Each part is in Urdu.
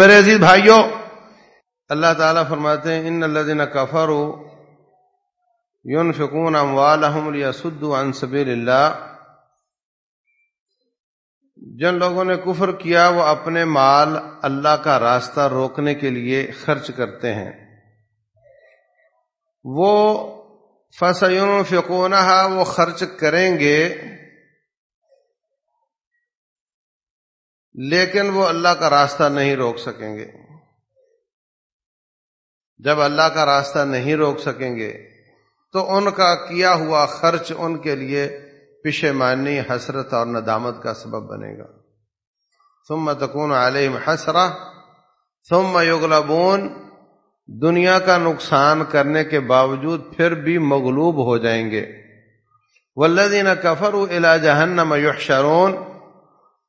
میرے عزیز بھائیوں اللہ تعالیٰ فرماتے ہیں، ان اللہ دن کفر یون فکون اموالحم سد عن سبیل اللہ جن لوگوں نے کفر کیا، وہ اپنے مال اللہ کا راستہ روکنے کے لیے خرچ کرتے ہیں۔ وہ فسون فکون وہ خرچ کریں گے۔ لیکن وہ اللہ کا راستہ نہیں روک سکیں گے۔ جب اللہ کا راستہ نہیں روک سکیں گے، تو ان کا کیا ہوا خرچ ان کے لیے پشمانی حسرت اور ندامت کا سبب بنے گا۔ ثم تکون علیہم حسرہ، ثم یغلبون۔ دنیا کا نقصان کرنے کے باوجود پھر بھی مغلوب ہو جائیں گے۔ والذین کفروا الی جہنم یحشرون۔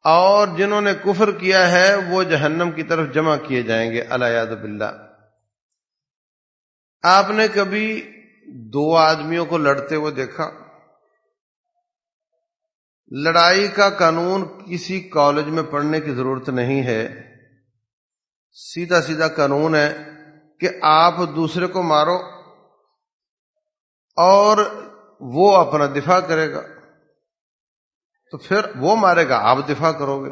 اور جنہوں نے کفر کیا ہے، وہ جہنم کی طرف جمع کیے جائیں گے۔ اللہ باللہ۔ آپ نے کبھی دو آدمیوں کو لڑتے ہوئے دیکھا؟ لڑائی کا قانون کسی کالج میں پڑھنے کی ضرورت نہیں ہے۔ سیدھا سیدھا قانون ہے کہ آپ دوسرے کو مارو اور وہ اپنا دفاع کرے گا۔ تو پھر وہ مارے گا، آپ دفاع کرو گے۔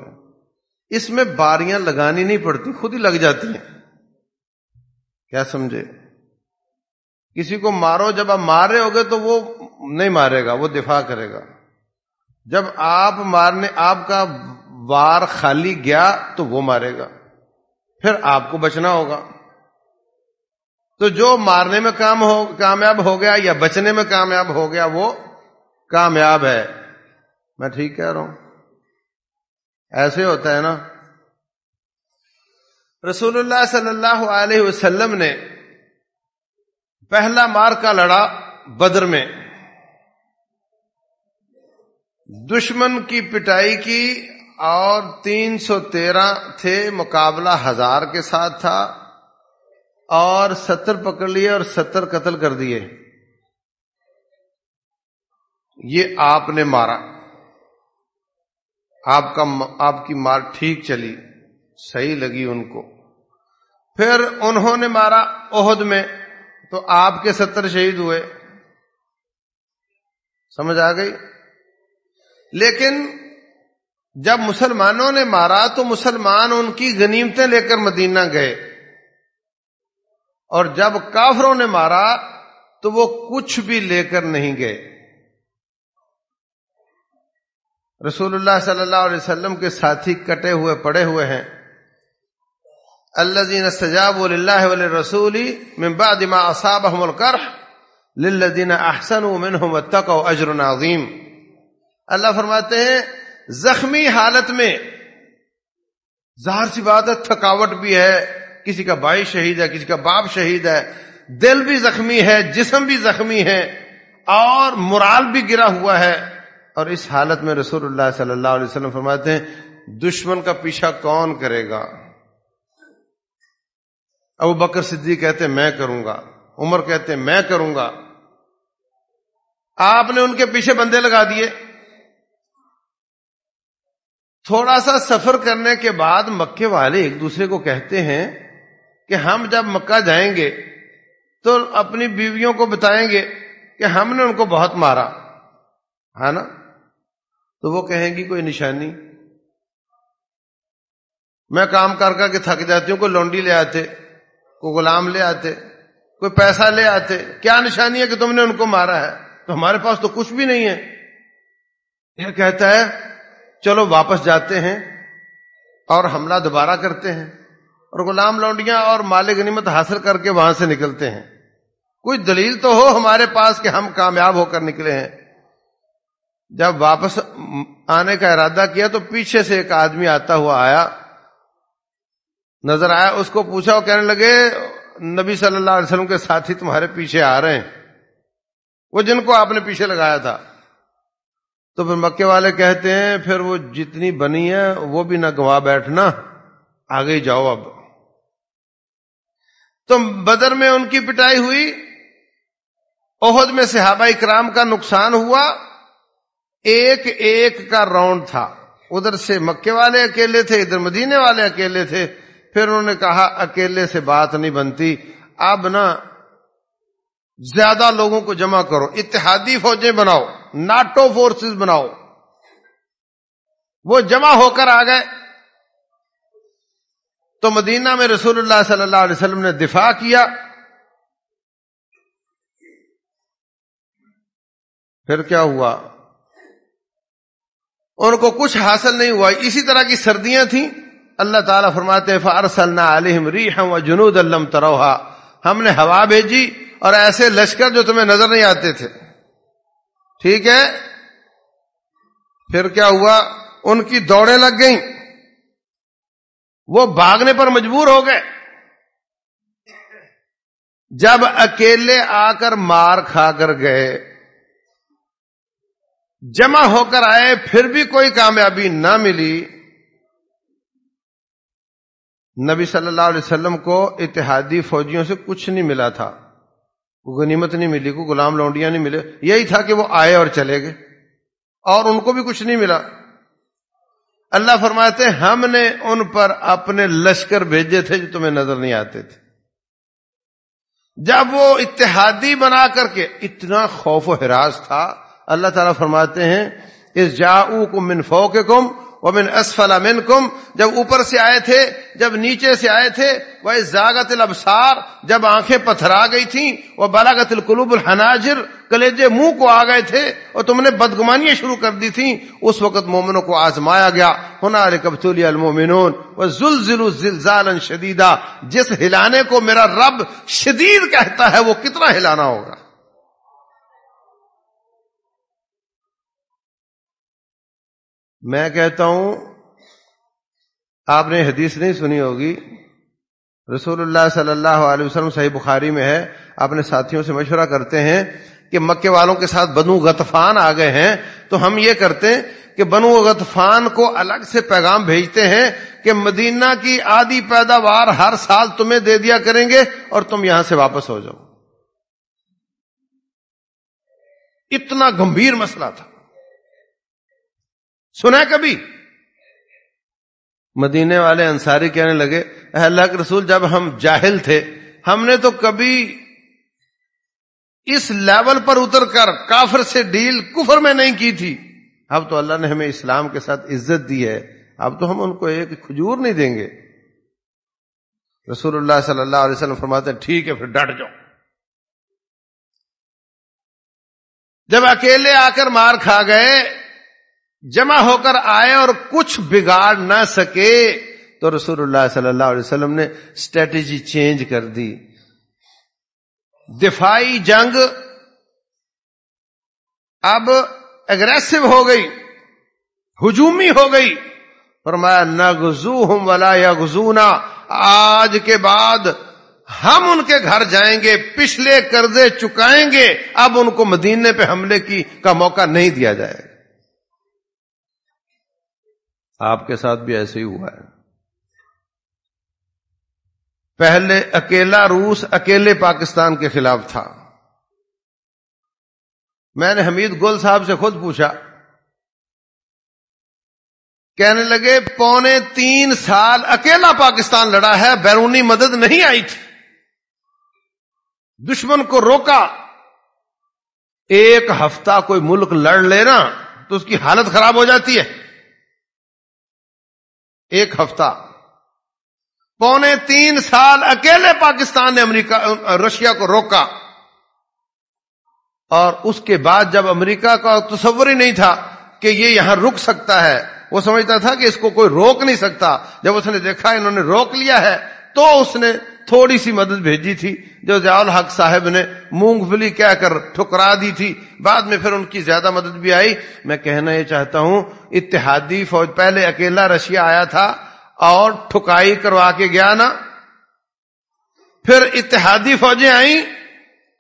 اس میں باریاں لگانی نہیں پڑتی، خود ہی لگ جاتی ہیں۔ کیا سمجھے؟ کسی کو مارو، جب آپ مار رہے ہوگے تو وہ نہیں مارے گا، وہ دفاع کرے گا۔ جب آپ مارنے، آپ کا وار خالی گیا تو وہ مارے گا۔ پھر آپ کو بچنا ہوگا۔ تو جو مارنے میں کام ہو، کامیاب ہو گیا یا بچنے میں کامیاب ہو گیا، وہ کامیاب ہے۔ میں ٹھیک کہہ رہا ہوں۔ ایسے ہوتا ہے نا۔ رسول اللہ صلی اللہ علیہ وسلم نے پہلا مار کا لڑا بدر میں۔ دشمن کی پٹائی کی اور تین سو تیرہ تھے، مقابلہ ہزار کے ساتھ تھا۔ اور ستر پکڑ لیے اور ستر قتل کر دیے۔ یہ آپ نے مارا۔ آپ کا آپ کی مار ٹھیک چلی، صحیح لگی ان کو۔ پھر انہوں نے مارا عہد میں، تو آپ کے ستر شہید ہوئے۔ سمجھ آ گئی؟ لیکن جب مسلمانوں نے مارا، تو مسلمان ان کی غنیمتیں لے کر مدینہ گئے۔ اور جب کافروں نے مارا، تو وہ کچھ بھی لے کر نہیں گئے۔ رسول اللہ صلی اللہ علیہ وسلم کے ساتھی کٹے ہوئے، پڑے ہوئے ہیں۔ اللہ دین سجاب اللہ علیہ رسولی ممبا اصاب للذین احسنوا منهم اتقوا اجر عظیم۔ اللہ فرماتے ہیں، زخمی حالت میں ظاہر سی بات ہے، تھکاوٹ بھی ہے، کسی کا بھائی شہید ہے، کسی کا باپ شہید ہے، دل بھی زخمی ہے، جسم بھی زخمی ہے اور مرال بھی گرا ہوا ہے۔ اور اس حالت میں رسول اللہ صلی اللہ علیہ وسلم فرماتے ہیں، دشمن کا پیچھا کون کرے گا؟ ابو بکر صدیق کہتے میں کروں گا۔ عمر کہتے میں کروں گا۔ آپ نے ان کے پیچھے بندے لگا دیے۔ تھوڑا سا سفر کرنے کے بعد مکے والے ایک دوسرے کو کہتے ہیں کہ ہم جب مکہ جائیں گے تو اپنی بیویوں کو بتائیں گے کہ ہم نے ان کو بہت مارا۔ ہے نا؟ تو وہ کہیں گی کوئی نشانی۔ میں کام کر کر کے تھک جاتی ہوں، کوئی لونڈی لے آتے، کوئی غلام لے آتے، کوئی پیسہ لے آتے۔ کیا نشانی ہے کہ تم نے ان کو مارا ہے؟ تو ہمارے پاس تو کچھ بھی نہیں ہے۔ یہ کہتا ہے، چلو واپس جاتے ہیں اور حملہ دوبارہ کرتے ہیں اور غلام لونڈیاں اور مالک غنیمت حاصل کر کے وہاں سے نکلتے ہیں۔ کوئی دلیل تو ہو ہمارے پاس کہ ہم کامیاب ہو کر نکلے ہیں۔ جب واپس آنے کا ارادہ کیا تو پیچھے سے ایک آدمی آتا ہوا آیا۔ نظر آیا، اس کو پوچھا، وہ کہنے لگے، نبی صلی اللہ علیہ وسلم کے ساتھی تمہارے پیچھے آ رہے ہیں۔ وہ جن کو آپ نے پیچھے لگایا تھا۔ تو پھر مکے والے کہتے ہیں، پھر وہ جتنی بنی ہے وہ بھی نہ گوا بیٹھنا، آگے ہی جاؤ اب۔ تو بدر میں ان کی پٹائی ہوئی۔ عہد میں صحابہ اکرام کا نقصان ہوا۔ ایک ایک کا راؤنڈ تھا۔ ادھر سے مکے والے اکیلے تھے، ادھر مدینے والے اکیلے تھے۔ پھر انہوں نے کہا، اکیلے سے بات نہیں بنتی۔ اب نا زیادہ لوگوں کو جمع کرو۔ اتحادی فوجیں بناؤ، ناٹو فورسز بناؤ۔ وہ جمع ہو کر آ گئے۔ تو مدینہ میں رسول اللہ صلی اللہ علیہ وسلم نے دفاع کیا۔ پھر کیا ہوا؟ ان کو کچھ حاصل نہیں ہوا۔ اسی طرح کی سردیاں تھیں۔ اللہ تعالیٰ فرماتے فارسلنا علیہم ریحم و جنود علم تروہا ہم نے ہوا بھیجی اور ایسے لشکر جو تمہیں نظر نہیں آتے تھے۔ ٹھیک ہے؟ پھر کیا ہوا؟ ان کی دوڑیں لگ گئیں۔ وہ بھاگنے پر مجبور ہو گئے۔ جب اکیلے آ کر مار کھا کر گئے جمع ہو کر آئے، پھر بھی کوئی کامیابی نہ ملی۔ نبی صلی اللہ علیہ وسلم کو اتحادی فوجیوں سے کچھ نہیں ملا تھا۔ کوئی غنیمت نہیں ملی کوئی غلام لونڈیاں نہیں ملے۔ یہی تھا کہ وہ آئے اور چلے گئے۔ اور ان کو بھی کچھ نہیں ملا۔ اللہ فرماتے ہم نے ان پر اپنے لشکر بھیجے تھے جو تمہیں نظر نہیں آتے تھے۔ جب وہ اتحادی بنا کر کے، اتنا خوف و حراس تھا اللہ تعالیٰ فرماتے ہیں اس جاؤ کو منفو کے کم وہ من اسفلا من کم جب اوپر سے آئے تھے، جب نیچے سے آئے تھے وہ زاگت الابسار جب آنکھیں پتھرا گئی تھیں وہ بالاگت القلوب الحناجر، کلیجے منہ کو آ گئے تھے اور تم نے بدگمانیاں شروع کر دی تھیں، اس وقت مومنوں کو آزمایا گیا۔ ہونا کبتولی المومنون وہ زل ذل شدیدہ جس ہلانے کو میرا رب شدید کہتا ہے، وہ کتنا ہلانا ہوگا؟ میں کہتا ہوں، آپ نے حدیث نہیں سنی ہوگی۔ رسول اللہ صلی اللہ علیہ وسلم صحیح بخاری میں ہے۔ اپنے ساتھیوں سے مشورہ کرتے ہیں کہ مکے والوں کے ساتھ بنو غطفان آ گئے ہیں۔ تو ہم یہ کرتے ہیں کہ بنو غطفان کو الگ سے پیغام بھیجتے ہیں کہ مدینہ کی آدھی پیداوار ہر سال تمہیں دے دیا کریں گے اور تم یہاں سے واپس ہو جاؤ۔ اتنا گمبھیر مسئلہ تھا۔ سنا کبھی؟ مدینے والے انصاری کہنے لگے اللہ کے رسول، جب ہم جاہل تھے، ہم نے تو کبھی اس لیول پر اتر کر کافر سے ڈیل کفر میں نہیں کی تھی۔ اب تو اللہ نے ہمیں اسلام کے ساتھ عزت دی ہے۔ اب تو ہم ان کو ایک کھجور نہیں دیں گے۔ رسول اللہ صلی اللہ علیہ وسلم فرماتے ہیں ٹھیک ہے، پھر ڈٹ جاؤ۔ جب اکیلے آ کر مار کھا گئے جمع ہو کر آئے اور کچھ بگاڑ نہ سکے، تو رسول اللہ صلی اللہ علیہ وسلم نے اسٹریٹجی چینج کر دی۔ دفاعی جنگ اب اگریسو ہو گئی، ہجومی ہو گئی۔ فرمایا نہ گزو ہوں ولا یا گزونا آج کے بعد ہم ان کے گھر جائیں گے، پچھلے قرضے چکائیں گے۔ اب ان کو مدینے پہ حملے کی کا موقع نہیں دیا جائے۔ گا آپ کے ساتھ بھی ایسے ہی ہوا ہے۔ پہلے اکیلا روس اکیلے پاکستان کے خلاف تھا۔ میں نے حمید گل صاحب سے خود پوچھا۔ کہنے لگے، پونے تین سال اکیلا پاکستان لڑا ہے، بیرونی مدد نہیں آئی تھی۔ دشمن کو روکا۔ ایک ہفتہ کوئی ملک لڑ لینا تو اس کی حالت خراب ہو جاتی ہے۔ ایک ہفتہ پونے تین سال اکیلے پاکستان نے امریکہ، رشیا کو روکا۔ اور اس کے بعد جب امریکہ کا تصور ہی نہیں تھا کہ یہ یہاں رک سکتا ہے، وہ سمجھتا تھا کہ اس کو کوئی روک نہیں سکتا۔ جب اس نے دیکھا انہوں نے روک لیا ہے تو اس نے تھوڑی سی مدد بھیجی تھی جو ضیاء الحق صاحب نے مونگ پھلی کہہ کر ٹھکرا دی تھی۔ بعد میں پھر ان کی زیادہ مدد بھی آئی۔ میں کہنا یہ چاہتا ہوں، اتحادی فوج، پہلے اکیلا رشیا آیا تھا اور ٹھکائی کروا کے گیا نا۔ پھر اتحادی فوجیں آئیں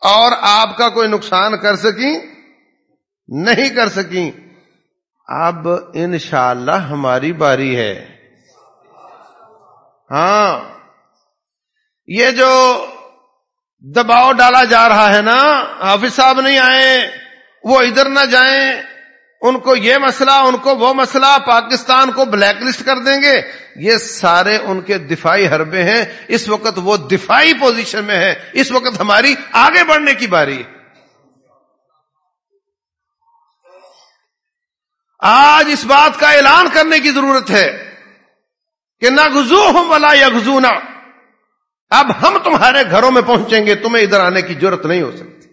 اور آپ کا کوئی نقصان کر سکیں؟ نہیں کر سکیں۔ اب انشاءاللہ ہماری باری ہے۔ ہاں۔ یہ جو دباؤ ڈالا جا رہا ہے نا، حافظ صاحب نہیں آئے، وہ ادھر نہ جائیں، ان کو یہ مسئلہ، ان کو وہ مسئلہ، پاکستان کو بلیک لسٹ کر دیں گے۔ یہ سارے ان کے دفاعی حربے ہیں، اس وقت وہ دفاعی پوزیشن میں ہیں، اس وقت ہماری آگے بڑھنے کی باری۔ ہے آج اس بات کا اعلان کرنے کی ضرورت ہے کہ نہ گزو ہوں ولا یا گزونا اب ہم تمہارے گھروں میں پہنچیں گے، تمہیں ادھر آنے کی ضرورت نہیں ہو سکتی۔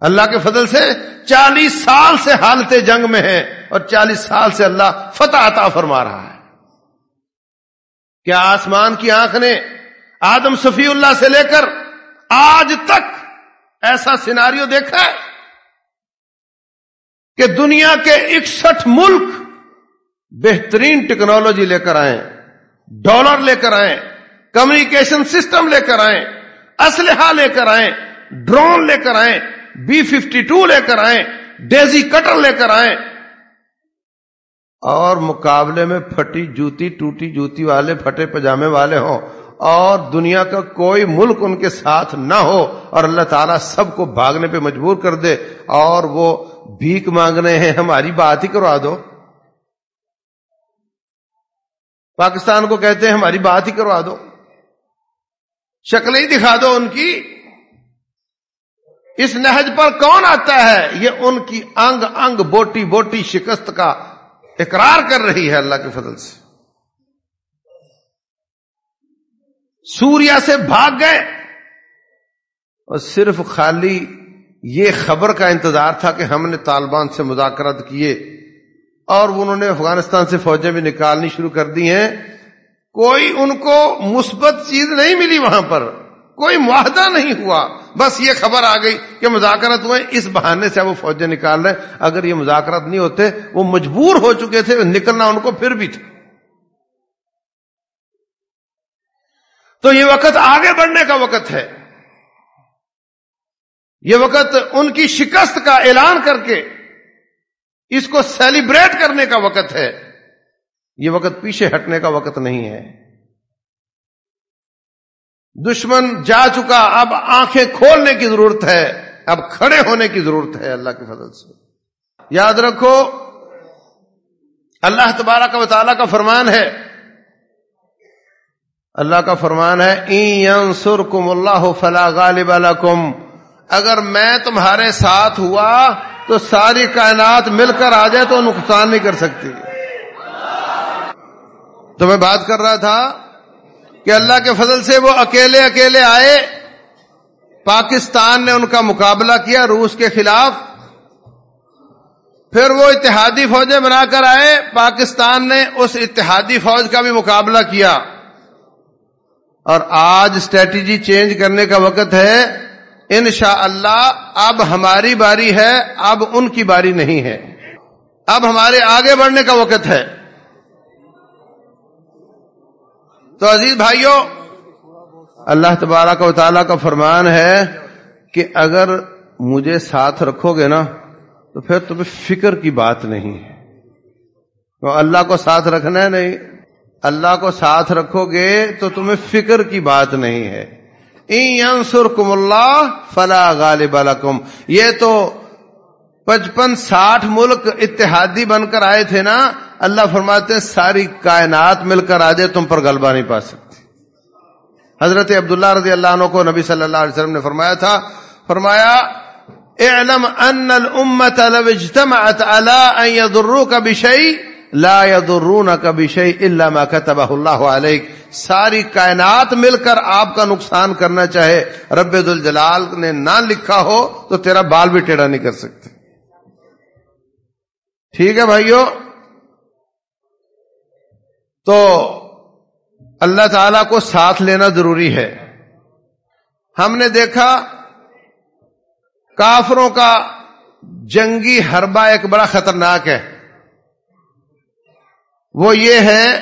اللہ کے فضل سے چالیس سال سے حالت جنگ میں ہے اور چالیس سال سے اللہ فتح عطا فرما رہا ہے۔ کیا آسمان کی آنکھ نے آدم صفی اللہ سے لے کر آج تک ایسا سیناریو دیکھا ہے کہ دنیا کے اکسٹھ ملک بہترین ٹیکنالوجی لے کر آئے ڈالر لے کر آئے کمیونیکیشن سسٹم لے کر آئے اسلحہ لے کر آئے ڈرون لے کر آئے بی ففٹی ٹو لے کر آئے ڈیزی کٹر لے کر آئے اور مقابلے میں پھٹی جوتی، ٹوٹی جوتی والے، پھٹے پجامے والے ہوں۔ اور دنیا کا کوئی ملک ان کے ساتھ نہ ہو اور اللہ تعالیٰ سب کو بھاگنے پہ مجبور کر دے۔ اور وہ بھیک مانگنے ہیں، ہماری بات ہی کروا دو۔ پاکستان کو کہتے ہیں، ہماری بات ہی کروا دو۔ شکلیں ہی دکھا دو ان کی۔ اس نہج پر کون آتا ہے؟ یہ ان کی انگ انگ بوٹی بوٹی شکست کا اقرار کر رہی ہے اللہ کے فضل سے۔ سوریا سے بھاگ گئے۔ اور صرف خالی یہ خبر کا انتظار تھا کہ ہم نے طالبان سے مذاکرات کیے اور انہوں نے افغانستان سے فوجیں بھی نکالنی شروع کر دی ہیں۔ کوئی ان کو مثبت چیز نہیں ملی وہاں پر، کوئی معاہدہ نہیں ہوا۔ بس یہ خبر آ گئی کہ مذاکرات ہوئے، اس بہانے سے وہ فوجیں نکال رہے اگر یہ مذاکرات نہیں ہوتے، وہ مجبور ہو چکے تھے، نکلنا ان کو پھر بھی تھا۔ تو یہ وقت آگے بڑھنے کا وقت ہے۔ یہ وقت ان کی شکست کا اعلان کر کے اس کو سیلیبریٹ کرنے کا وقت ہے۔ یہ وقت پیچھے ہٹنے کا وقت نہیں ہے۔ دشمن جا چکا، اب آنکھیں کھولنے کی ضرورت ہے، اب کھڑے ہونے کی ضرورت ہے اللہ کے فضل سے۔ یاد رکھو، اللہ تبارہ کا وطالعہ کا فرمان ہے۔ اللہ کا فرمان ہے این سر کم اللہ فلا غالب کم اگر میں تمہارے ساتھ ہوا تو ساری کائنات مل کر آ جائے تو نقصان نہیں کر سکتی۔ تو میں بات کر رہا تھا کہ اللہ کے فضل سے وہ اکیلے اکیلے آئے، پاکستان نے ان کا مقابلہ کیا روس کے خلاف، پھر وہ اتحادی فوجیں بنا کر آئے، پاکستان نے اس اتحادی فوج کا بھی مقابلہ کیا۔ اور آج اسٹریٹجی چینج کرنے کا وقت ہے، انشاءاللہ اللہ اب ہماری باری ہے، اب ان کی باری نہیں ہے۔ اب ہمارے آگے بڑھنے کا وقت ہے۔ تو عزیز بھائیوں اللہ تبارہ کا تعالیٰ کا فرمان ہے کہ اگر مجھے ساتھ رکھو گے نا، تو پھر تمہیں فکر کی بات نہیں ہے۔ تو اللہ کو ساتھ رکھنا ہے؟ نہیں۔ اللہ کو ساتھ رکھو گے تو تمہیں فکر کی بات نہیں ہے۔ اینسر کم اللہ فلا غالب الکم یہ تو پچپن ساٹھ ملک اتحادی بن کر آئے تھے نا اللہ فرماتے ہیں، ساری کائنات مل کر آ جائے، تم پر غلبہ نہیں پا سکتی۔ حضرت عبداللہ رضی اللہ عنہ کو نبی صلی اللہ علیہ وسلم نے فرمایا تھا، فرمایا، اعلم ان الامت لو اجتمعت على ان يضروك بشيء لا يضرونك بشيء الا ما كتبه الله عليك ساری کائنات مل کر آپ کا نقصان کرنا چاہے، رب الجلال نے نہ لکھا ہو تو تیرا بال بھی ٹیڑھا نہیں کر سکتے۔ ٹھیک ہے بھائیو تو اللہ تعالی کو ساتھ لینا ضروری ہے۔ ہم نے دیکھا کافروں کا جنگی حربہ ایک بڑا خطرناک ہے۔ وہ یہ ہے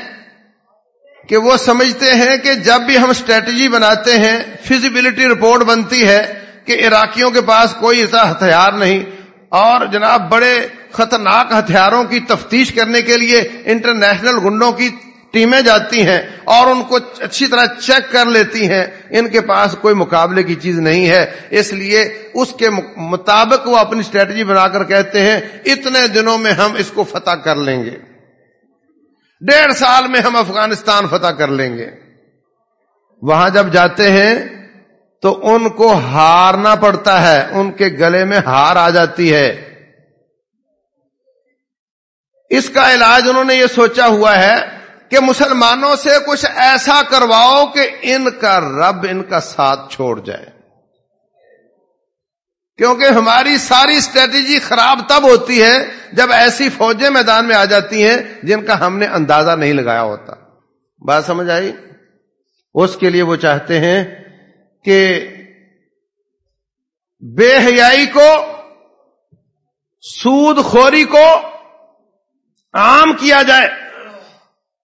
کہ وہ سمجھتے ہیں کہ جب بھی ہم اسٹریٹجی بناتے ہیں فزیبلٹی رپورٹ بنتی ہے کہ عراقیوں کے پاس کوئی ایسا ہتھیار نہیں۔ اور جناب بڑے خطرناک ہتھیاروں کی تفتیش کرنے کے لیے انٹرنیشنل گنڈوں کی ٹیمیں جاتی ہیں اور ان کو اچھی طرح چیک کر لیتی ہیں، ان کے پاس کوئی مقابلے کی چیز نہیں ہے۔ اس لیے اس کے مطابق وہ اپنی اسٹریٹجی بنا کر کہتے ہیں، اتنے دنوں میں ہم اس کو فتح کر لیں گے۔ ڈیڑھ سال میں ہم افغانستان فتح کر لیں گے۔ وہاں جب جاتے ہیں تو ان کو ہارنا پڑتا ہے، ان کے گلے میں ہار آ جاتی ہے۔ اس کا علاج انہوں نے یہ سوچا ہوا ہے کہ مسلمانوں سے کچھ ایسا کرواؤ کہ ان کا رب ان کا ساتھ چھوڑ جائے۔ کیونکہ ہماری ساری اسٹریٹجی خراب تب ہوتی ہے جب ایسی فوجیں میدان میں آ جاتی ہیں جن کا ہم نے اندازہ نہیں لگایا ہوتا۔ بات سمجھ آئی؟ اس کے لیے وہ چاہتے ہیں کہ بے حیائی کو، سود خوری کو عام کیا جائے۔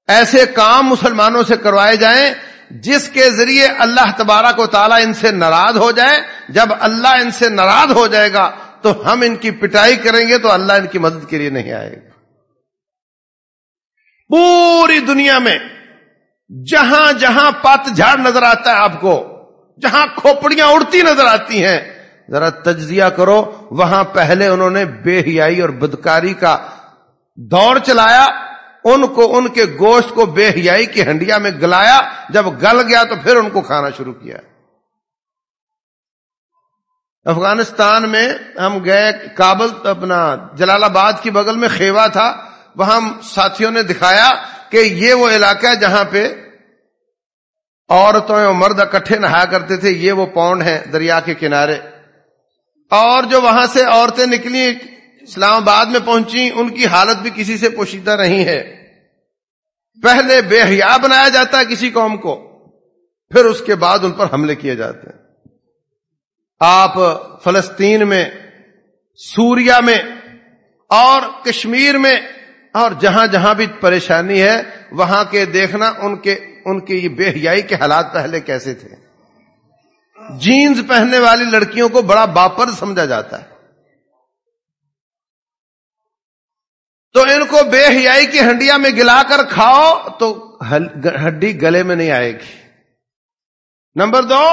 ایسے کام مسلمانوں سے کروائے جائیں جس کے ذریعے اللہ تبارہ کو تعالیٰ ان سے ناراض ہو جائے جب اللہ ان سے ناراض ہو جائے گا تو ہم ان کی پٹائی کریں گے تو اللہ ان کی مدد کے لیے نہیں آئے گا۔ پوری دنیا میں جہاں جہاں پت جھاڑ نظر آتا ہے آپ کو، جہاں کھوپڑیاں اڑتی نظر آتی ہیں، ذرا تجزیہ کرو۔ وہاں پہلے انہوں نے بے حیائی اور بدکاری کا دور چلایا۔ ان کو ان کے گوشت کو بے حیائی کی ہنڈیا میں گلایا، جب گل گیا تو پھر ان کو کھانا شروع کیا۔ افغانستان میں ہم گئے، کابل، اپنا جلال آباد کی بغل میں خیوا تھا، وہاں ساتھیوں نے دکھایا کہ یہ وہ علاقہ ہے جہاں پہ عورتوں اور مرد اکٹھے نہایا کرتے تھے، یہ وہ پونڈ ہیں دریا کے کنارے۔ اور جو وہاں سے عورتیں نکلی اسلام آباد میں پہنچی، ان کی حالت بھی کسی سے پوشیدہ نہیں ہے۔ پہلے بے حیا بنایا جاتا ہے کسی قوم کو، پھر اس کے بعد ان پر حملے کیے جاتے ہیں۔ آپ فلسطین میں سوریا میں اور کشمیر میں اور جہاں جہاں بھی پریشانی ہے، وہاں کے دیکھنا ان کے ان کے یہ بے حیائی کے حالات پہلے کیسے تھے۔ جینز پہننے والی لڑکیوں کو بڑا باپر سمجھا جاتا ہے۔ تو ان کو بے حیائی کی ہنڈیا میں گلا کر کھاؤ تو ہڈی گلے میں نہیں آئے گی۔ نمبر دو،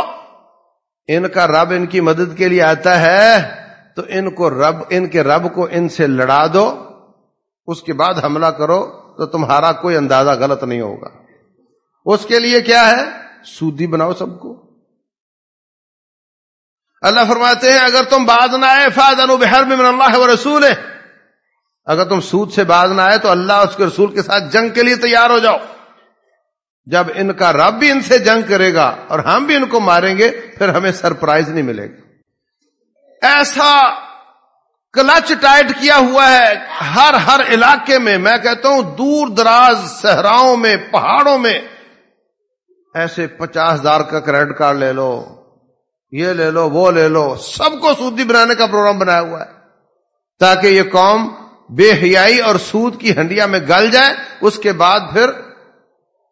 ان کا رب ان کی مدد کے لیے آتا ہے، تو ان کو رب ان کے رب کو ان سے لڑا دو۔ اس کے بعد حملہ کرو، تو تمہارا کوئی اندازہ غلط نہیں ہوگا۔ اس کے لیے کیا ہے؟ سودی بناؤ سب کو۔ اللہ فرماتے ہیں، اگر تم بعد نہ آئے فاد بحر میں اللہ و رسول ہے اگر تم سود سے باز نہ آئے تو اللہ اس کے رسول کے ساتھ جنگ کے لیے تیار ہو جاؤ۔ جب ان کا رب بھی ان سے جنگ کرے گا اور ہم بھی ان کو ماریں گے، پھر ہمیں سرپرائز نہیں ملے گا۔ ایسا کلچ ٹائٹ کیا ہوا ہے، ہر ہر علاقے میں میں کہتا ہوں، دور دراز صحراؤں میں، پہاڑوں میں ایسے پچاس ہزار کا کریڈٹ کارڈ لے لو، یہ لے لو، وہ لے لو، سب کو سودی بنانے کا پروگرام بنایا ہوا ہے، تاکہ یہ قوم بے حیائی اور سود کی ہنڈیا میں گل جائے، اس کے بعد پھر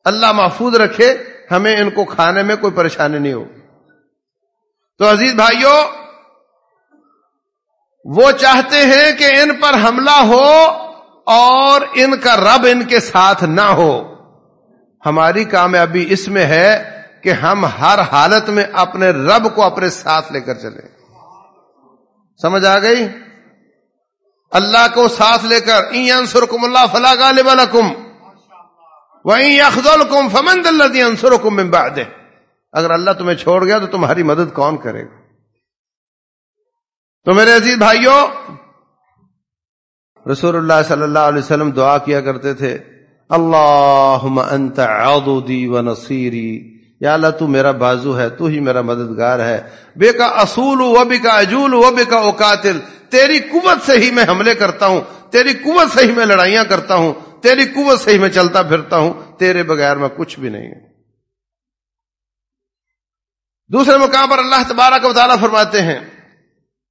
اللہ محفوظ رکھے، ہمیں ان کو کھانے میں کوئی پریشانی نہیں ہو تو عزیز بھائیوں وہ چاہتے ہیں کہ ان پر حملہ ہو اور ان کا رب ان کے ساتھ نہ ہو۔ ہماری کامیابی اس میں ہے کہ ہم ہر حالت میں اپنے رب کو اپنے ساتھ لے کر چلیں۔ سمجھ آ گئی؟ اللہ کو ساتھ لے کر انسرکم اللہ فلا غالب لکم وہیں کم فمند اللہ انسر حکم بعد اگر اللہ تمہیں چھوڑ گیا تو تمہاری مدد کون کرے گا؟ تو میرے عزیز بھائیوں رسول اللہ صلی اللہ علیہ وسلم دعا کیا کرتے تھے اللہ انت عضدی و نصیری، یا اللہ تو میرا بازو ہے، تو ہی میرا مددگار ہے بے کا اصول و بے کا اجول و بے کا اوقاتل تیری قوت سے ہی میں حملے کرتا ہوں، تیری قوت سے ہی میں لڑائیاں کرتا ہوں، تیری قوت سے ہی میں چلتا پھرتا ہوں، تیرے بغیر میں کچھ بھی نہیں دوسرے مقام پر اللہ تبارہ کا تعالیٰ فرماتے ہیں،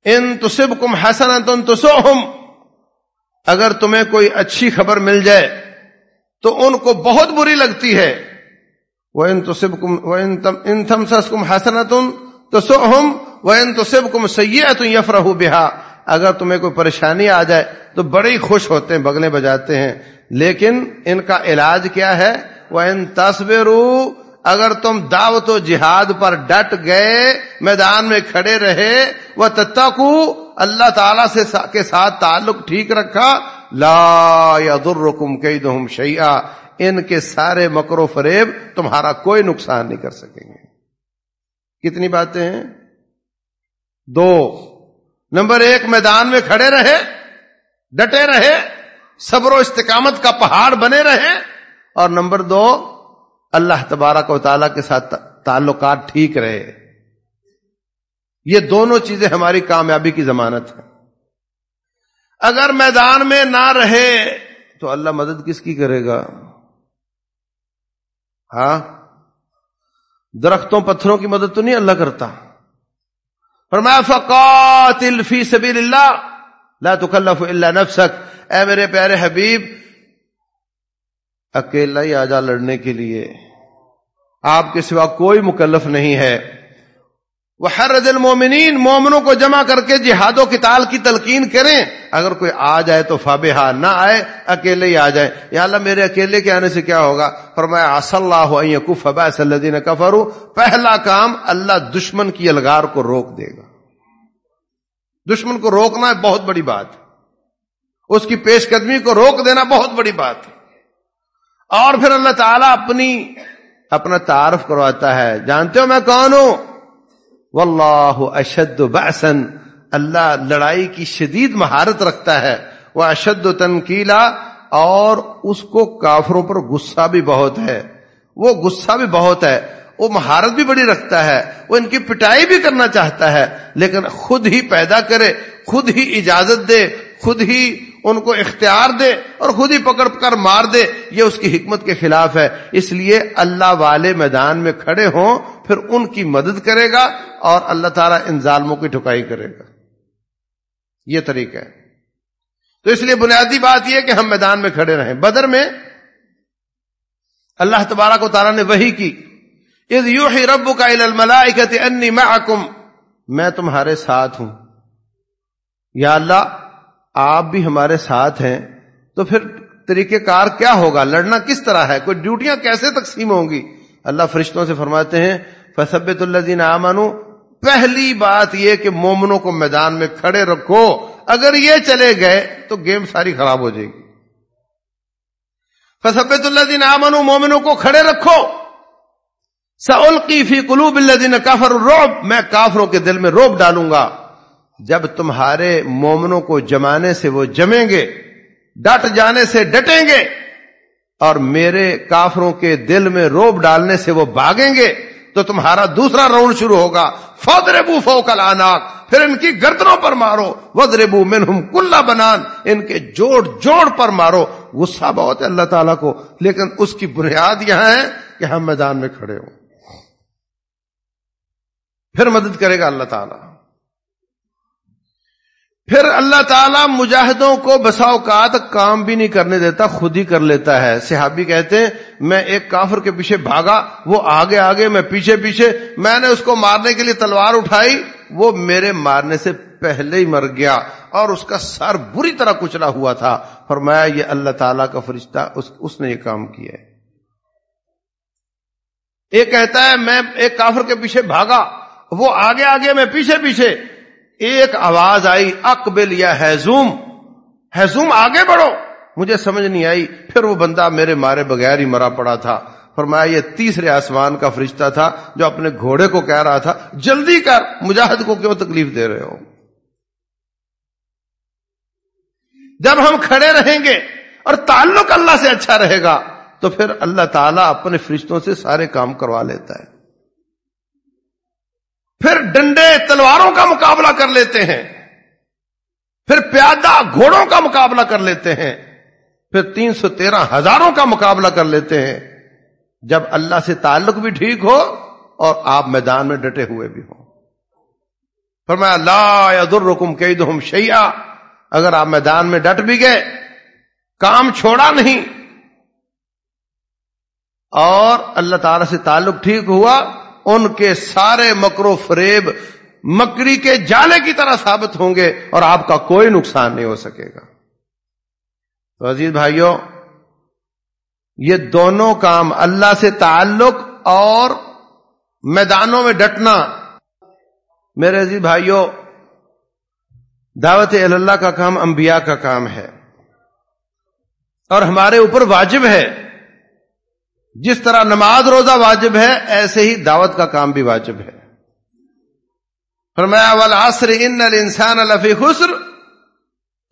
ان تصب کم حسن تم اگر تمہیں کوئی اچھی خبر مل جائے تو ان کو بہت بری لگتی ہے۔ وہ ان تصب کم ان تھمسس کم حسن تم تو سو ہم وہ ان تصب کم سید یفرح بہا۔ اگر تمہیں کوئی پریشانی آ جائے تو بڑے ہی خوش ہوتے ہیں بگلے بجاتے ہیں۔ لیکن ان کا علاج کیا ہے؟ وہ ان تصویرو اگر تم دعوت و جہاد پر ڈٹ گئے، میدان میں کھڑے رہے وہ تتکو اللہ تعالی سے کے ساتھ تعلق ٹھیک رکھا، لا یضرکم کیدہم شیئا ان کے سارے مکر و فریب تمہارا کوئی نقصان نہیں کر سکیں گے۔ کتنی باتیں ہیں؟ دو۔ نمبر ایک، میدان میں کھڑے رہے، ڈٹے رہے، صبر و استقامت کا پہاڑ بنے رہے، اور نمبر دو، اللہ تبارک و تعالیٰ کے ساتھ تعلقات ٹھیک رہے۔ یہ دونوں چیزیں ہماری کامیابی کی ضمانت ہے اگر میدان میں نہ رہے، تو اللہ مدد کس کی کرے گا؟ ہاں؟ درختوں، پتھروں کی مدد تو نہیں اللہ کرتا۔ فرمایا، فقاتل فی سبیل اللہ لا تکلف الا نفسک اے میرے پیارے حبیب، اکیلا ہی آجا لڑنے کے لیے آپ کے سوا کوئی مکلف نہیں ہے۔ وہ ہر دل مومنین مومنوں کو جمع کر کے جہاد و کتال کی تلقین کریں۔ اگر کوئی آ جائے تو فابہ نہ آئے، اکیلے ہی آ جائے یا اللہ، میرے اکیلے کے آنے سے کیا ہوگا؟ فرمایا اللہ الدین کفرو پہلا کام اللہ دشمن کی الگار کو روک دے گا۔ دشمن کو روکنا بہت بڑی بات اس کی پیش قدمی کو روک دینا بہت بڑی بات ہے۔ اور پھر اللہ تعالیٰ اپنی، اپنا تعارف کرواتا ہے۔ جانتے ہو میں کون ہوں؟ واللہ اشد بأسن اللہ لڑائی کی شدید مہارت رکھتا ہے وہ اشد و تنقیلا اور اس کو کافروں پر غصہ بھی بہت ہے۔ وہ غصہ بھی بہت ہے، وہ مہارت بھی بڑی رکھتا ہے، وہ ان کی پٹائی بھی کرنا چاہتا ہے، لیکن خود ہی پیدا کرے، خود ہی اجازت دے، خود ہی ان کو اختیار دے اور خود ہی پکڑ کر مار دے، یہ اس کی حکمت کے خلاف ہے۔ اس لیے اللہ والے میدان میں کھڑے ہوں، پھر ان کی مدد کرے گا اور اللہ تعالیٰ ان ظالموں کی ٹھکائی کرے گا۔ یہ طریقہ ہے۔ تو اس لیے بنیادی بات یہ کہ ہم میدان میں کھڑے رہیں۔ بدر میں اللہ تبارہ کو تعالیٰ نے وہی کی۔ یو ہی رب کا انی میں تمہارے ساتھ ہوں۔ یا اللہ آپ بھی ہمارے ساتھ ہیں، تو پھر طریقہ کار کیا ہوگا؟ لڑنا کس طرح ہے؟ کوئی ڈیوٹیاں کیسے تقسیم ہوں گی؟ اللہ فرشتوں سے فرماتے ہیں فصبت اللہ دین آمانو پہلی بات یہ کہ مومنوں کو میدان میں کھڑے رکھو۔ اگر یہ چلے گئے تو گیم ساری خراب ہو جائے گی۔ فصبت اللہ دین آمانو مومنوں کو کھڑے رکھو۔ سلقی فی قلوب اللہ دین کافر روب میں کافروں کے دل میں روب ڈالوں گا۔ جب تمہارے مومنوں کو جمانے سے وہ جمیں گے، ڈٹ جانے سے ڈٹیں گے، اور میرے کافروں کے دل میں روب ڈالنے سے وہ بھاگیں گے، تو تمہارا دوسرا راؤنڈ شروع ہوگا۔ فودربو فو کل پھر ان کی گردنوں پر مارو۔ ودربو منہم کلا بنان، ان کے جوڑ جوڑ پر مارو۔ غصہ بہت ہے اللہ تعالیٰ کو، لیکن اس کی بنیاد یہاں ہے کہ ہم میدان میں کھڑے ہوں۔ پھر مدد کرے گا اللہ تعالیٰ۔ پھر اللہ تعالیٰ مجاہدوں کو بسا اوقات کام بھی نہیں کرنے دیتا، خود ہی کر لیتا ہے۔ صحابی کہتے ہیں، میں ایک کافر کے پیچھے بھاگا، وہ آگے آگے، میں پیچھے پیچھے، میں نے اس کو مارنے کے لیے تلوار اٹھائی، وہ میرے مارنے سے پہلے ہی مر گیا اور اس کا سر بری طرح کچلا ہوا تھا۔ فرمایا، یہ اللہ تعالیٰ کا فرشتہ، اس اس نے یہ کام کیا ہے۔ کہتا ہے، میں ایک کافر کے پیچھے بھاگا، وہ آگے آگے، میں پیچھے پیچھے۔ ایک آواز آئی اکبل یا حیزوم۔ حیزوم، آگے بڑھو۔ مجھے سمجھ نہیں آئی، پھر وہ بندہ میرے مارے بغیر ہی مرا پڑا تھا۔ فرمایا، یہ تیسرے آسمان کا فرشتہ تھا جو اپنے گھوڑے کو کہہ رہا تھا، جلدی کر، مجاہد کو کیوں تکلیف دے رہے ہو؟ جب ہم کھڑے رہیں گے اور تعلق اللہ سے اچھا رہے گا، تو پھر اللہ تعالیٰ اپنے فرشتوں سے سارے کام کروا لیتا ہے۔ پھر ڈنڈے تلواروں کا مقابلہ کر لیتے ہیں۔ پھر پیادہ گھوڑوں کا مقابلہ کر لیتے ہیں۔ پھر تین سو تیرہ ہزاروں کا مقابلہ کر لیتے ہیں۔ جب اللہ سے تعلق بھی ٹھیک ہو اور آپ میدان میں ڈٹے ہوئے بھی ہوں۔ پھر میں اللہ درکم کئی دم شیا اگر آپ میدان میں ڈٹ بھی گئے، کام چھوڑا نہیں۔ اور اللہ تعالی سے تعلق ٹھیک ہوا ان کے سارے مکرو فریب مکری کے جالے کی طرح ثابت ہوں گے اور آپ کا کوئی نقصان نہیں ہو سکے گا۔ تو عزیز بھائیوں، یہ دونوں کام اللہ سے تعلق اور میدانوں میں ڈٹنا۔ میرے عزیز بھائیوں، دعوت اللہ کا کام انبیاء کا کام ہے اور ہمارے اوپر واجب ہے۔ جس طرح نماز روزہ واجب ہے، ایسے ہی دعوت کا کام بھی واجب ہے۔ فرمایا، والعصر ان الانسان لفی خسر۔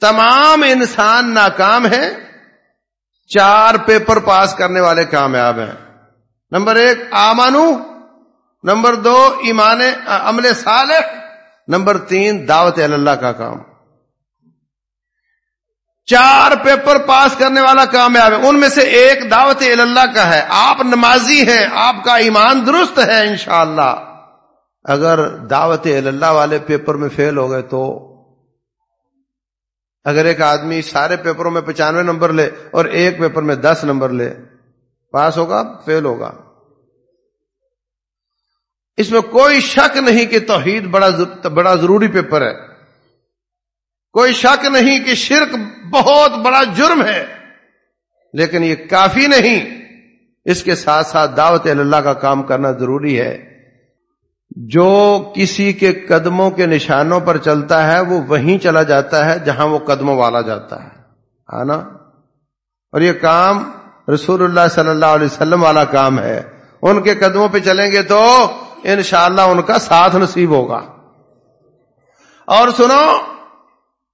تمام انسان ناکام ہے چار پیپر پاس کرنے والے کامیاب ہیں۔ نمبر ایک آمانو نمبر دو، ایمان، عمل صالح۔ نمبر تین، دعوت اللہ کا کام۔ چار پیپر پاس کرنے والا کامیاب ہے۔ ان میں سے ایک دعوت اللہ کا ہے۔ آپ نمازی ہیں، آپ کا ایمان درست ہے، انشاءاللہ۔ اگر دعوت اللہ والے پیپر میں فیل ہو گئے تو اگر ایک آدمی سارے پیپروں میں پچانوے نمبر لے اور ایک پیپر میں دس نمبر لے، پاس ہوگا، فیل ہوگا۔ اس میں کوئی شک نہیں کہ توحید بڑا بڑا ضروری پیپر ہے۔ کوئی شک نہیں کہ شرک بہت بڑا جرم ہے، لیکن یہ کافی نہیں۔ اس کے ساتھ ساتھ دعوت اللہ کا کام کرنا ضروری ہے۔ جو کسی کے قدموں کے نشانوں پر چلتا ہے، وہ وہیں چلا جاتا ہے جہاں وہ قدموں والا جاتا ہے۔ ہاں نا؟ اور یہ کام رسول اللہ صلی اللہ علیہ وسلم والا کام ہے۔ ان کے قدموں پہ چلیں گے تو انشاءاللہ ان کا ساتھ نصیب ہوگا۔ اور سنو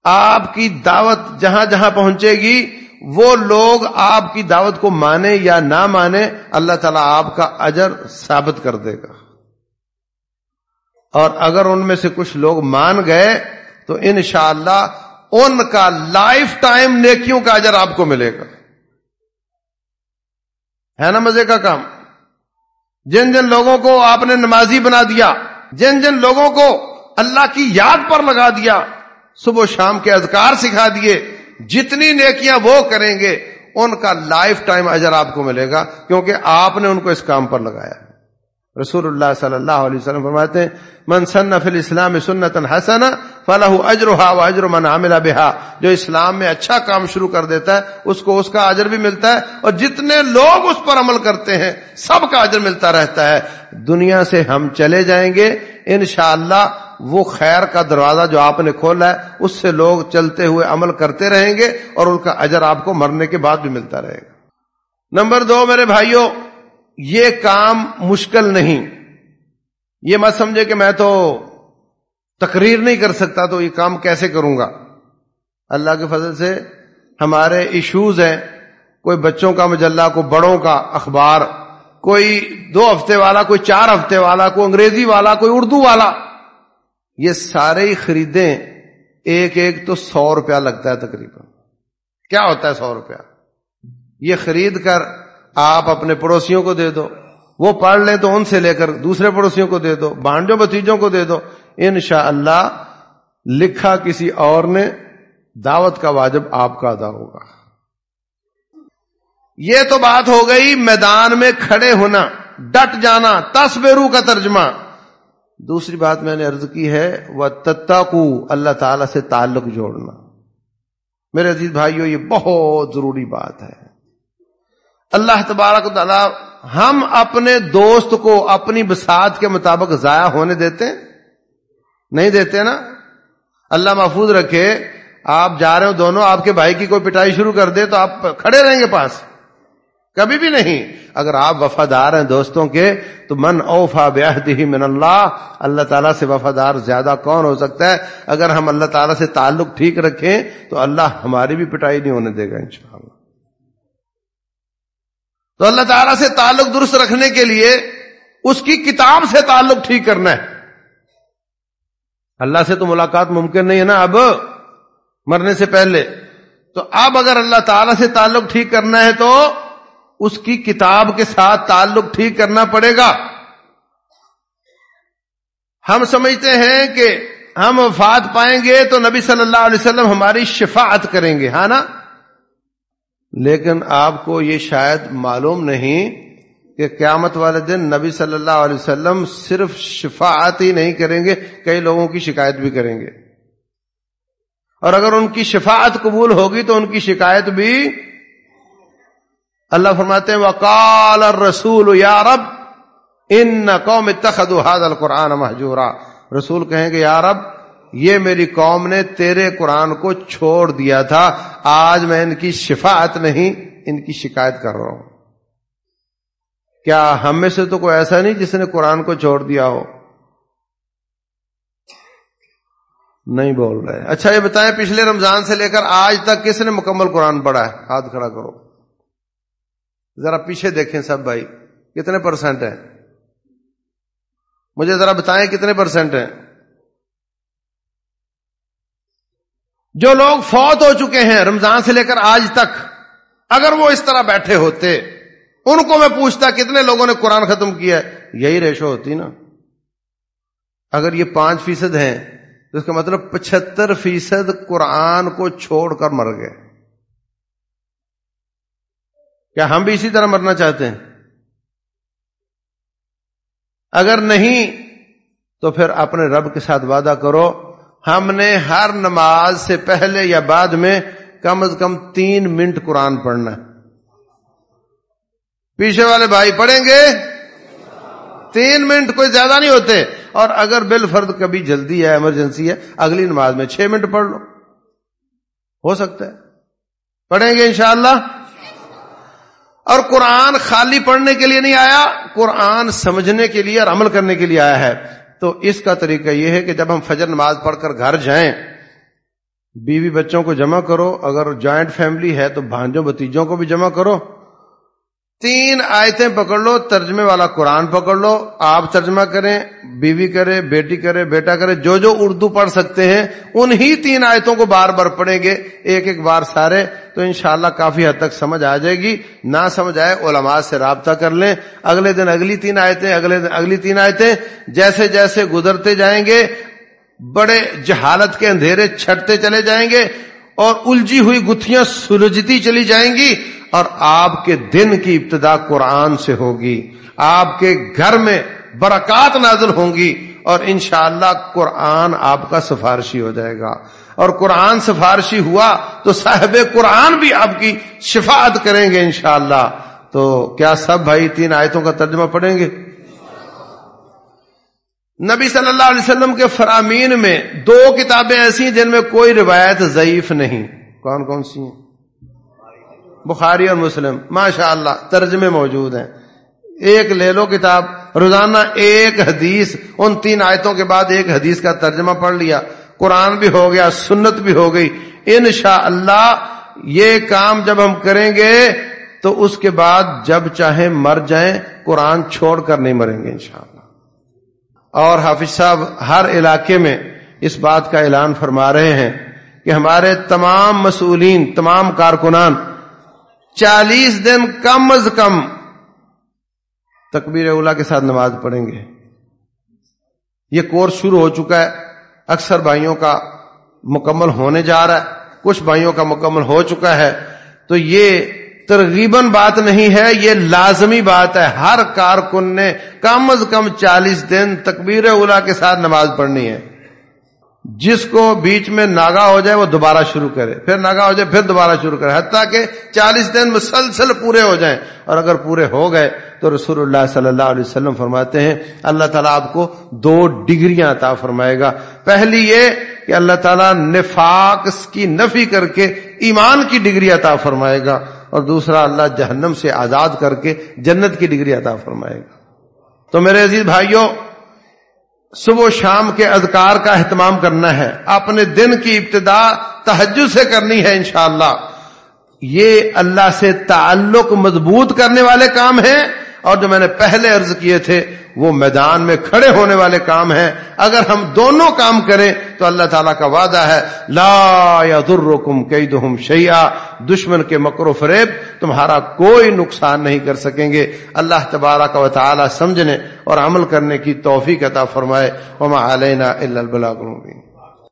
آپ کی دعوت جہاں جہاں پہنچے گی، وہ لوگ آپ کی دعوت کو مانے یا نہ مانے، اللہ تعالیٰ آپ کا اجر ثابت کر دے گا۔ اور اگر ان میں سے کچھ لوگ مان گئے، تو انشاءاللہ ان کا لائف ٹائم نیکیوں کا اجر آپ کو ملے گا۔ ہے نا مزے کا کام؟ جن جن لوگوں کو آپ نے نمازی بنا دیا، جن جن لوگوں کو اللہ کی یاد پر لگا دیا صبح و شام کے اذکار سکھا دیے، جتنی نیکیاں وہ کریں گے، ان کا لائف ٹائم اجر آپ کو ملے گا، کیونکہ آپ نے ان کو اس کام پر لگایا۔ رسول اللہ صلی اللہ علیہ وسلم فرماتے ہیں، من فی الاسلام سنت حسن فلاح اجرا و اجر من عاملہ بہا۔ جو اسلام میں اچھا کام شروع کر دیتا ہے، اس کو اس کا اجر بھی ملتا ہے، اور جتنے لوگ اس پر عمل کرتے ہیں، سب کا اجر ملتا رہتا ہے۔ دنیا سے ہم چلے جائیں گے، انشاءاللہ وہ خیر کا دروازہ جو آپ نے کھولا ہے، اس سے لوگ چلتے ہوئے عمل کرتے رہیں گے، اور ان کا اجر آپ کو مرنے کے بعد بھی ملتا رہے گا۔ نمبر دو میرے بھائیوں یہ کام مشکل نہیں۔ یہ مت سمجھے کہ میں تو تقریر نہیں کر سکتا تو یہ کام کیسے کروں گا۔ اللہ کے فضل سے ہمارے ایشوز ہیں۔ کوئی بچوں کا مجلہ، کوئی بڑوں کا اخبار، کوئی دو ہفتے والا، کوئی چار ہفتے والا، کوئی انگریزی والا، کوئی اردو والا۔ یہ سارے ہی خریدیں، ایک ایک تو سو روپیہ لگتا ہے تقریباً۔ کیا ہوتا ہے سو روپیہ؟ یہ خرید کر آپ اپنے پڑوسیوں کو دے دو۔ وہ پڑھ لیں تو ان سے لے کر دوسرے پڑوسیوں کو دے دو۔ بانڈوں بتیجوں کو دے دو۔ انشاءاللہ اللہ لکھا کسی اور نے دعوت کا واجب آپ کا ادا ہوگا۔ یہ تو بات ہو گئی میدان میں کھڑے ہونا، ڈٹ جانا تصبرو کا ترجمہ۔ دوسری بات میں نے ارض کی ہے وہ تتا کو اللہ تعالی سے تعلق جوڑنا۔ میرے عزیز بھائیوں یہ بہت ضروری بات ہے۔ اللہ تبارک تعالیٰ ہم اپنے دوست کو اپنی بساط کے مطابق ضائع ہونے دیتے نہیں دیتے نا؟ اللہ محفوظ رکھے، آپ جا رہے ہو دونوں، آپ کے بھائی کی کوئی پٹائی شروع کر دے تو آپ کھڑے رہیں گے پاس۔ کبھی بھی نہیں۔ اگر آپ وفادار ہیں دوستوں کے، تو من اوفا بیاہدی من اللہ اللہ تعالیٰ سے وفادار زیادہ کون ہو سکتا ہے؟ اگر ہم اللہ تعالیٰ سے تعلق ٹھیک رکھیں، تو اللہ ہماری بھی پٹائی نہیں ہونے دے گا انشاءاللہ۔ تو اللہ تعالیٰ سے تعلق درست رکھنے کے لیے اس کی کتاب سے تعلق ٹھیک کرنا ہے۔ اللہ سے تو ملاقات ممکن نہیں ہے نا اب، مرنے سے پہلے۔ تو اب اگر اللہ تعالیٰ سے تعلق ٹھیک کرنا ہے تو اس کی کتاب کے ساتھ تعلق ٹھیک کرنا پڑے گا۔ ہم سمجھتے ہیں کہ ہم وفات پائیں گے تو نبی صلی اللہ علیہ وسلم ہماری شفاعت کریں گے ہاں نا؟ لیکن آپ کو یہ شاید معلوم نہیں کہ قیامت والے دن نبی صلی اللہ علیہ وسلم صرف شفاعت ہی نہیں کریں گے، کئی لوگوں کی شکایت بھی کریں گے۔ اور اگر ان کی شفاعت قبول ہوگی تو ان کی شکایت بھی اللہ فرماتے ہیں، وقال الرسول یا رب ان قوم اتخذوا هذا القرآن محجورا۔ رسول کہیں گے یا رب یہ میری قوم نے تیرے قرآن کو چھوڑ دیا تھا، آج میں ان کی شفاعت نہیں، ان کی شکایت کر رہا ہوں۔ کیا ہم میں سے تو کوئی ایسا نہیں جس نے قرآن کو چھوڑ دیا ہو؟ نہیں بول رہے۔ اچھا یہ بتائیں پچھلے رمضان سے لے کر آج تک کس نے مکمل قرآن پڑھا ہے؟ ہاتھ کھڑا کرو۔ ذرا پیچھے دیکھیں سب بھائی، کتنے پرسنٹ ہیں؟ مجھے ذرا بتائیں کتنے پرسنٹ ہیں؟ جو لوگ فوت ہو چکے ہیں رمضان سے لے کر آج تک، اگر وہ اس طرح بیٹھے ہوتے، ان کو میں پوچھتا کتنے لوگوں نے قرآن ختم کیا ہے؟ یہی ریشو ہوتی نا۔ اگر یہ پانچ فیصد ہیں، تو اس کا مطلب پچہتر فیصد قرآن کو چھوڑ کر مر گئے۔ کیا ہم بھی اسی طرح مرنا چاہتے ہیں؟ اگر نہیں، تو پھر اپنے رب کے ساتھ وعدہ کرو۔ ہم نے ہر نماز سے پہلے یا بعد میں کم از کم تین منٹ قرآن پڑھنا ہے۔ پیچھے والے بھائی پڑھیں گے؟ تین منٹ کوئی زیادہ نہیں ہوتے۔ اور اگر بل فرد کبھی جلدی ہے ایمرجنسی ہے، اگلی نماز میں چھ منٹ پڑھ لو۔ ہو سکتا ہے۔ پڑھیں گے انشاءاللہ۔ اور قرآن خالی پڑھنے کے لیے نہیں آیا، قرآن سمجھنے کے لیے اور عمل کرنے کے لیے آیا ہے۔ تو اس کا طریقہ یہ ہے کہ جب ہم فجر نماز پڑھ کر گھر جائیں، بیوی بچوں کو جمع کرو، اگر جوائنٹ فیملی ہے تو بھانجوں بتیجوں کو بھی جمع کرو تین آیتیں پکڑ لو، ترجمے والا قرآن پکڑ لو، آپ ترجمہ کریں، بیوی کرے، بیٹی کرے، بیٹا کرے، جو جو اردو پڑھ سکتے ہیں، انہی تین آیتوں کو بار بار پڑھیں گے، ایک ایک بار سارے، تو انشاءاللہ کافی حد تک سمجھ آ جائے گی۔ نہ سمجھ آئے علماء سے رابطہ کر لیں۔ اگلے دن اگلی تین آیتیں، اگلے دن اگلی تین آیتیں، جیسے جیسے گزرتے جائیں گے، بڑے جہالت کے اندھیرے چھٹتے چلے جائیں گے اور الجھی ہوئی گتھیاں سلجھتی چلی جائیں گی۔ اور آپ کے دن کی ابتدا قرآن سے ہوگی، آپ کے گھر میں برکات نازل ہوں گی اور انشاءاللہ قرآن آپ کا سفارشی ہو جائے گا۔ اور قرآن سفارشی ہوا تو صاحب قرآن بھی آپ کی شفاعت کریں گے انشاءاللہ۔ تو کیا سب بھائی تین آیتوں کا ترجمہ پڑھیں گے؟ نبی صلی اللہ علیہ وسلم کے فرامین میں دو کتابیں ایسی ہیں جن میں کوئی روایت ضعیف نہیں۔ کون کون سی ہیں؟ بخاری اور مسلم ماشاء اللہ ترجمے موجود ہیں۔ ایک لے لو کتاب، روزانہ ایک حدیث، ان تین آیتوں کے بعد ایک حدیث کا ترجمہ پڑھ لیا۔ قرآن بھی ہو گیا، سنت بھی ہو گئی۔ ان اللہ یہ کام جب ہم کریں گے، تو اس کے بعد جب چاہے مر جائیں، قرآن چھوڑ کر نہیں مریں گے انشاءاللہ۔ اور حافظ صاحب، ہر علاقے میں اس بات کا اعلان فرما رہے ہیں کہ ہمارے تمام مسئولین، تمام کارکنان چالیس دن کم از کم تکبیر اولا کے ساتھ نماز پڑھیں گے۔ یہ کورس شروع ہو چکا ہے۔ اکثر بھائیوں کا مکمل ہونے جا رہا ہے۔ کچھ بھائیوں کا مکمل ہو چکا ہے۔ تو یہ ترغیباً بات نہیں ہے، یہ لازمی بات ہے۔ ہر کارکن نے کم از کم چالیس دن تکبیر اولا کے ساتھ نماز پڑھنی ہے۔ جس کو بیچ میں ناگا ہو جائے وہ دوبارہ شروع کرے، پھر ناگا ہو جائے پھر دوبارہ شروع کرے، حتیٰ کہ چالیس دن مسلسل پورے ہو جائیں۔ اور اگر پورے ہو گئے تو رسول اللہ صلی اللہ علیہ وسلم فرماتے ہیں، اللہ تعالیٰ آپ کو دو ڈگریاں عطا فرمائے گا۔ پہلی یہ کہ اللہ تعالیٰ نفاق کی نفی کر کے ایمان کی ڈگری عطا فرمائے گا۔ اور دوسرا، اللہ جہنم سے آزاد کر کے جنت کی ڈگری عطا فرمائے گا۔ تو میرے عزیز بھائیوں صبح و شام کے اذکار کا اہتمام کرنا ہے۔ اپنے دن کی ابتدا تحجد سے کرنی ہے انشاءاللہ۔ یہ اللہ سے تعلق مضبوط کرنے والے کام ہیں۔ اور جو میں نے پہلے عرض کیے تھے، وہ میدان میں کھڑے ہونے والے کام ہیں۔ اگر ہم دونوں کام کریں تو اللہ تعالیٰ کا وعدہ ہے، لا یا درکم کئی دہم شیا دشمن کے مکر و فریب تمہارا کوئی نقصان نہیں کر سکیں گے۔ اللہ تبارہ کا تعالیٰ سمجھنے اور عمل کرنے کی توفیق عطا فرمائے۔ وما علینا الا البلاغ المبین۔